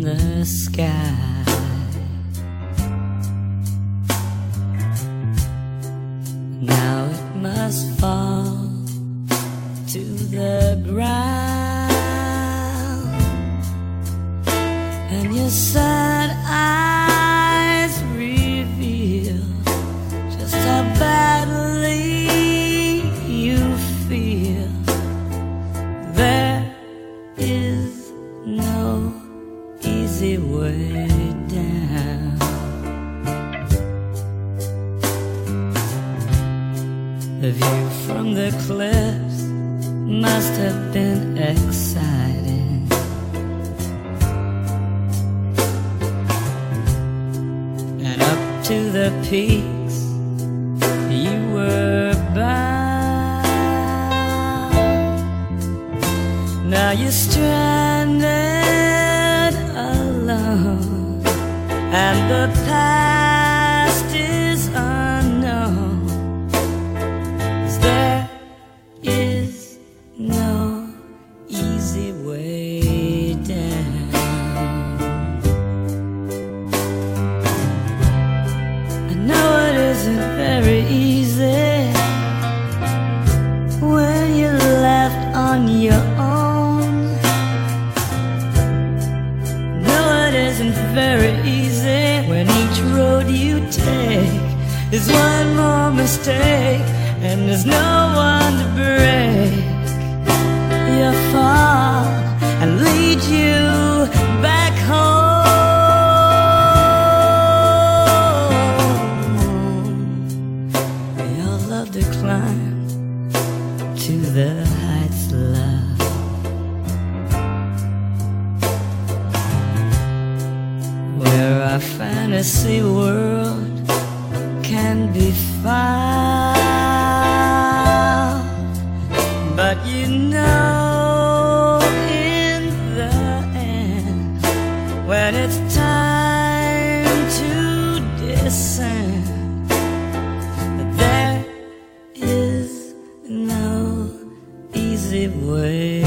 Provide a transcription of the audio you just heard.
the sky. Now it must fall to the ground, easy way down. The view from the cliffs must have been exciting. And up to the peaks you were bound. Now you're stranded and the past is unknown. there is no easy way down. I know it isn't very easy when you're left on your own. You take is one more mistake and there's no one to break your fall and lead you back home. All love climb to the fantasy world can be found. But you know, in the end, when it's time to descend, there is no easy way.